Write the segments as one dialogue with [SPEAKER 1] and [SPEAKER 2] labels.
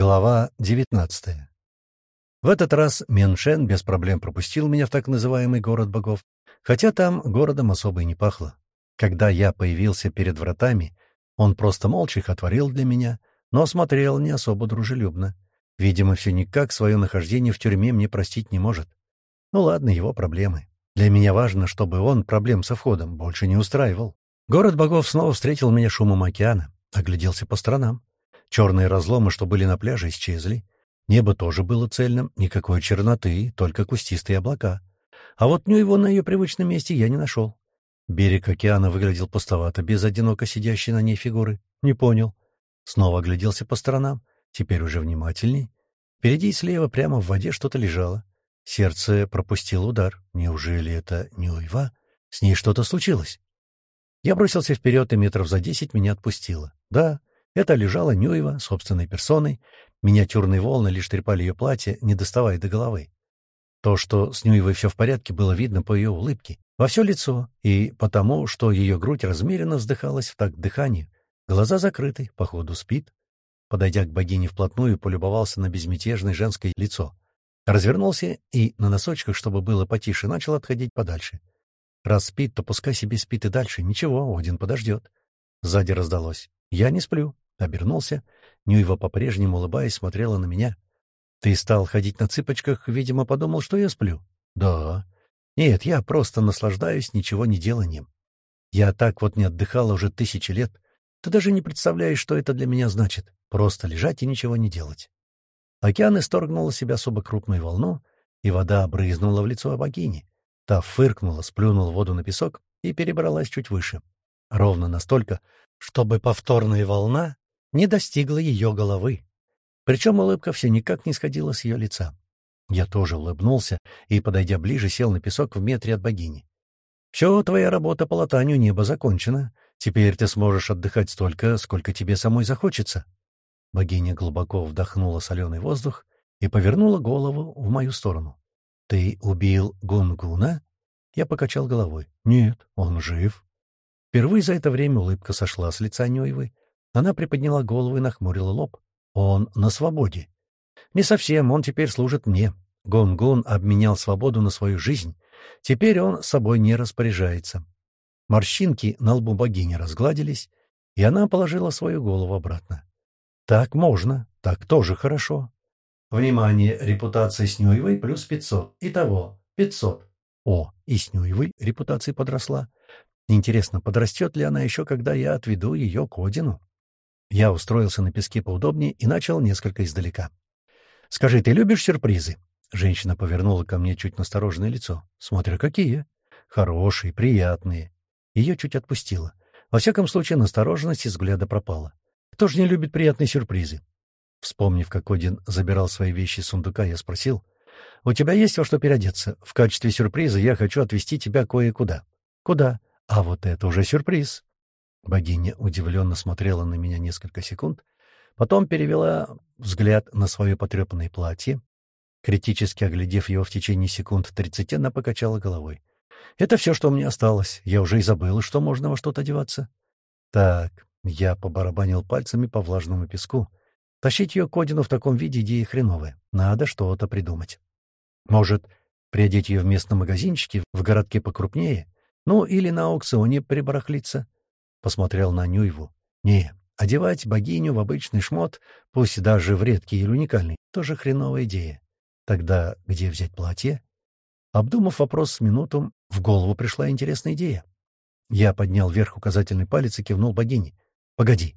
[SPEAKER 1] Глава 19 В этот раз Меншен без проблем пропустил меня в так называемый город богов, хотя там городом особо и не пахло. Когда я появился перед вратами, он просто молча их отворил для меня, но смотрел не особо дружелюбно. Видимо, все никак свое нахождение в тюрьме мне простить не может. Ну ладно, его проблемы. Для меня важно, чтобы он проблем со входом больше не устраивал. Город богов снова встретил меня шумом океана, огляделся по сторонам. Черные разломы, что были на пляже, исчезли. Небо тоже было цельным, никакой черноты, только кустистые облака. А вот его на ее привычном месте я не нашел. Берег океана выглядел пустовато, без одиноко сидящей на ней фигуры. Не понял. Снова огляделся по сторонам, теперь уже внимательней. Впереди и слева прямо в воде что-то лежало. Сердце пропустило удар. Неужели это не? С ней что-то случилось? Я бросился вперед, и метров за десять меня отпустило. Да, это лежала Нюева собственной персоной, миниатюрные волны лишь трепали ее платье, не доставая до головы. То, что с Нюевой все в порядке, было видно по ее улыбке, во все лицо, и потому, что ее грудь размеренно вздыхалась в такт дыханию. Глаза закрыты, походу спит. Подойдя к богине вплотную, полюбовался на безмятежное женское лицо. Развернулся и на носочках, чтобы было потише, начал отходить подальше. Раз спит, то пускай себе спит и дальше. Ничего, Один подождет. Сзади раздалось. «Я не сплю». Обернулся. Нюева, по-прежнему улыбаясь, смотрела на меня. «Ты стал ходить на цыпочках, видимо, подумал, что я сплю?» «Да». «Нет, я просто наслаждаюсь ничего не деланием. Я так вот не отдыхала уже тысячи лет. Ты даже не представляешь, что это для меня значит. Просто лежать и ничего не делать». Океан исторгнул из себя особо крупную волну, и вода брызнула в лицо богини. Та фыркнула, сплюнула воду на песок и перебралась чуть выше. Ровно настолько, чтобы повторная волна не достигла ее головы. Причем улыбка все никак не сходила с ее лица. Я тоже улыбнулся и, подойдя ближе, сел на песок в метре от богини. «Все, твоя работа по латанию неба закончена. Теперь ты сможешь отдыхать столько, сколько тебе самой захочется». Богиня глубоко вдохнула соленый воздух и повернула голову в мою сторону. «Ты убил Гунгуна?» Я покачал головой. «Нет, он жив». Впервые за это время улыбка сошла с лица Нюевой. Она приподняла голову и нахмурила лоб. «Он на свободе». «Не совсем, он теперь служит мне». Гон-Гон обменял свободу на свою жизнь. Теперь он собой не распоряжается. Морщинки на лбу богини разгладились, и она положила свою голову обратно. «Так можно, так тоже хорошо». Внимание, репутация с Нюевой плюс пятьсот. Итого, пятьсот. О, и с Нюевой репутация подросла. Интересно, подрастет ли она еще, когда я отведу ее к Одину? Я устроился на песке поудобнее и начал несколько издалека. «Скажи, ты любишь сюрпризы?» Женщина повернула ко мне чуть настороженное лицо. «Смотря какие. Хорошие, приятные». Ее чуть отпустило. Во всяком случае, настороженность из взгляда пропала. Кто же не любит приятные сюрпризы? Вспомнив, как Один забирал свои вещи из сундука, я спросил. «У тебя есть во что переодеться? В качестве сюрприза я хочу отвезти тебя кое-куда». «Куда?» А вот это уже сюрприз. Богиня удивленно смотрела на меня несколько секунд, потом перевела взгляд на свое потрепанное платье. Критически оглядев его в течение секунд тридцати, она покачала головой. «Это все, что меня осталось. Я уже и забыла, что можно во что-то одеваться». «Так», — я побарабанил пальцами по влажному песку. «Тащить ее к Одину в таком виде идея хреновая. Надо что-то придумать. Может, приодеть ее в местном магазинчике, в городке покрупнее?» Ну, или на аукционе прибарахлиться. Посмотрел на Нюйву. Не, одевать богиню в обычный шмот, пусть даже в редкий или уникальный, тоже хреновая идея. Тогда где взять платье? Обдумав вопрос с минутом, в голову пришла интересная идея. Я поднял вверх указательный палец и кивнул богине. «Погоди».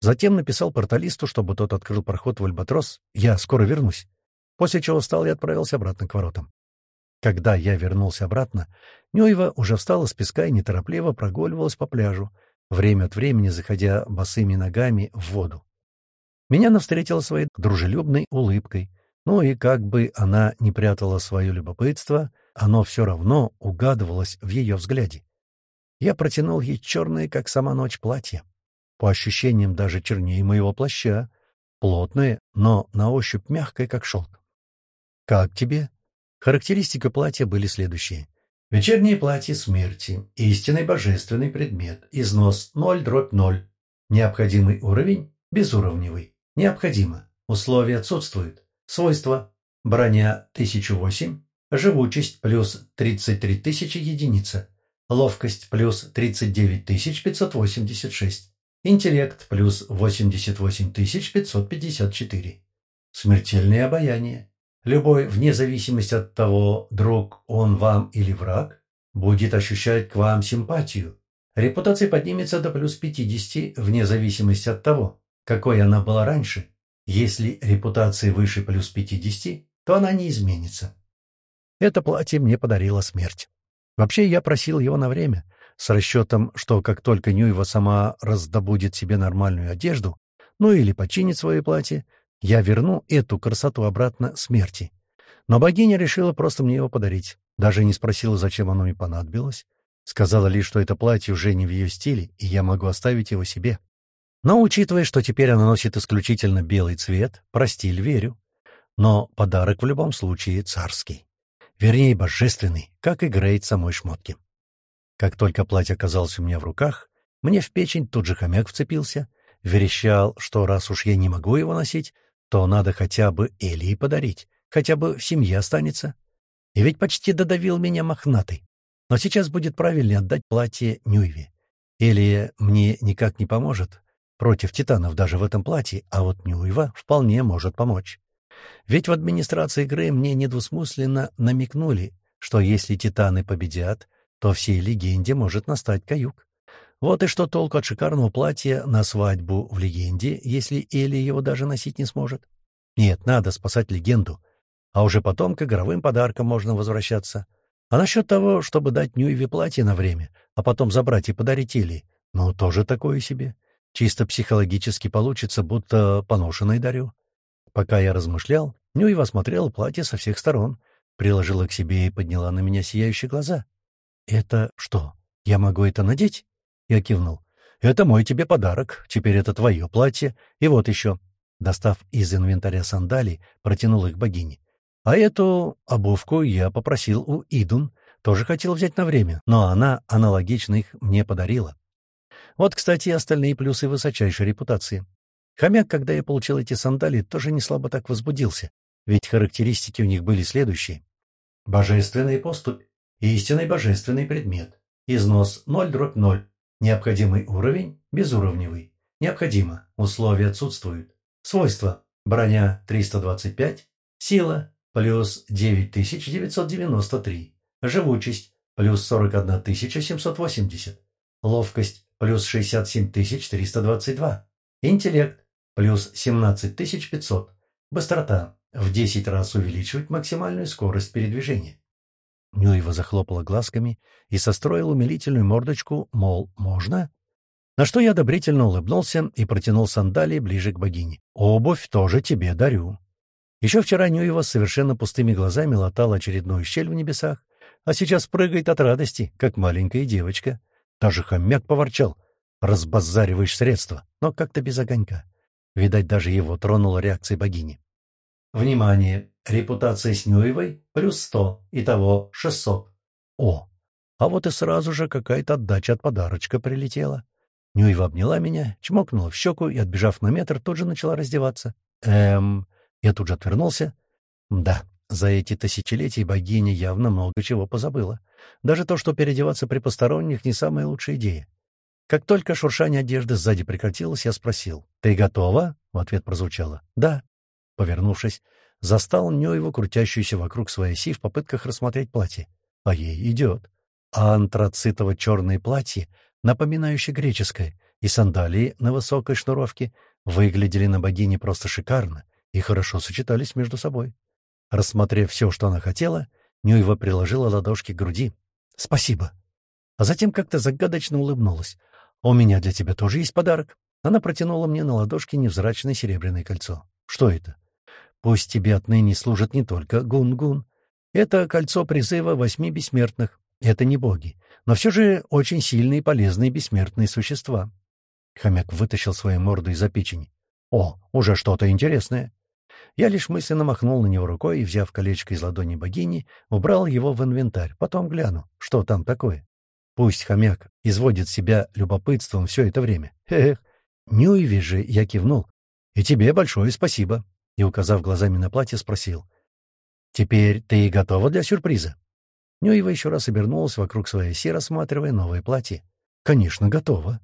[SPEAKER 1] Затем написал порталисту, чтобы тот открыл проход в Альбатрос. «Я скоро вернусь». После чего встал и отправился обратно к воротам. Когда я вернулся обратно, Нюева уже встала с песка и неторопливо прогуливалась по пляжу, время от времени заходя босыми ногами в воду. Меня она встретила своей дружелюбной улыбкой, ну и как бы она не прятала свое любопытство, оно все равно угадывалось в ее взгляде. Я протянул ей черное, как сама ночь, платье. По ощущениям даже чернее моего плаща, плотное, но на ощупь мягкое, как шелк. «Как тебе?» Характеристика платья были следующие. Вечернее платье смерти. Истинный божественный предмет. Износ 0 дробь 0. Необходимый уровень – безуровневый. Необходимо. Условия отсутствуют. Свойства. Броня 1008. Живучесть плюс 33 тысячи единица. Ловкость плюс 39 586. Интеллект плюс 88 554. Смертельное обаяние. Любой, вне зависимости от того, друг он вам или враг, будет ощущать к вам симпатию. Репутация поднимется до плюс 50, вне зависимости от того, какой она была раньше. Если репутация выше плюс 50, то она не изменится. Это платье мне подарила смерть. Вообще, я просил его на время, с расчетом, что как только Нюева сама раздобудет себе нормальную одежду, ну или починит свое платье, я верну эту красоту обратно смерти. Но богиня решила просто мне его подарить. Даже не спросила, зачем оно мне понадобилось. Сказала лишь, что это платье уже не в ее стиле, и я могу оставить его себе. Но, учитывая, что теперь оно носит исключительно белый цвет, про стиль верю. Но подарок в любом случае царский. Вернее, божественный, как и грейд самой шмотки. Как только платье оказалось у меня в руках, мне в печень тут же хомяк вцепился, верещал, что раз уж я не могу его носить, то надо хотя бы Элии подарить, хотя бы в семье останется. И ведь почти додавил меня мохнатый. Но сейчас будет правильнее отдать платье Нюйве. Элия мне никак не поможет против титанов даже в этом платье, а вот Нюева вполне может помочь. Ведь в администрации игры мне недвусмысленно намекнули, что если титаны победят, то всей легенде может настать каюк. Вот и что толку от шикарного платья на свадьбу в легенде, если Элли его даже носить не сможет? Нет, надо спасать легенду. А уже потом к игровым подаркам можно возвращаться. А насчет того, чтобы дать Ньюеве платье на время, а потом забрать и подарить Элли, ну, тоже такое себе. Чисто психологически получится, будто поношенное дарю. Пока я размышлял, Ньюева смотрела платье со всех сторон, приложила к себе и подняла на меня сияющие глаза. «Это что, я могу это надеть?» Я кивнул. «Это мой тебе подарок. Теперь это твое платье. И вот еще». Достав из инвентаря сандалий, протянул их богине. А эту обувку я попросил у Идун. Тоже хотел взять на время, но она аналогично их мне подарила. Вот, кстати, и остальные плюсы высочайшей репутации. Хомяк, когда я получил эти сандалии, тоже не слабо так возбудился, ведь характеристики у них были следующие. Божественный поступь, истинный божественный предмет, износ 0 дробь 0, Необходимый уровень – безуровневый. Необходимо. Условия отсутствуют. Свойства. Броня 325. Сила – плюс 9993. Живучесть – плюс 41780. Ловкость – плюс 67322. Интеллект – плюс 17500. Быстрота – в 10 раз увеличивать максимальную скорость передвижения. Нюева захлопала глазками и состроил умилительную мордочку, мол, можно? На что я одобрительно улыбнулся и протянул сандалии ближе к богине. «Обувь тоже тебе дарю». Еще вчера Нюева совершенно пустыми глазами латала очередную щель в небесах, а сейчас прыгает от радости, как маленькая девочка. Даже хомяк поворчал. «Разбазариваешь средства», но как-то без огонька. Видать, даже его тронула реакция богини. «Внимание! Репутация с Нюевой плюс сто, итого шестьсот. О, а вот и сразу же какая-то отдача от подарочка прилетела. Нюева обняла меня, чмокнула в щеку и, отбежав на метр, тут же начала раздеваться. Эм, я тут же отвернулся. Да, за эти тысячелетия богиня явно много чего позабыла. Даже то, что переодеваться при посторонних, не самая лучшая идея. Как только шуршание одежды сзади прекратилось, я спросил. «Ты готова?» — в ответ прозвучало. «Да». Повернувшись, застал Нёеву, крутящуюся вокруг своей оси в попытках рассмотреть платье. А ей идет. А антрацитово-черное платье, напоминающее греческое, и сандалии на высокой шнуровке выглядели на богине просто шикарно и хорошо сочетались между собой. Рассмотрев все, что она хотела, Нюева приложила ладошки к груди. «Спасибо!» А затем как-то загадочно улыбнулась. «У меня для тебя тоже есть подарок». Она протянула мне на ладошке невзрачное серебряное кольцо. «Что это?» Пусть тебе отныне служит не только гун-гун. Это кольцо призыва восьми бессмертных. Это не боги, но все же очень сильные и полезные бессмертные существа. Хомяк вытащил свою морду из-за печени. «О, уже что-то интересное!» Я лишь мысленно махнул на него рукой и, взяв колечко из ладони богини, убрал его в инвентарь. Потом гляну, что там такое. Пусть хомяк изводит себя любопытством все это время. Эх, Нюйви же я кивнул. И тебе большое спасибо. И, указав глазами на платье, спросил. «Теперь ты готова для сюрприза?» Нюева еще раз обернулась вокруг своей оси, рассматривая новое платье. «Конечно, готова»,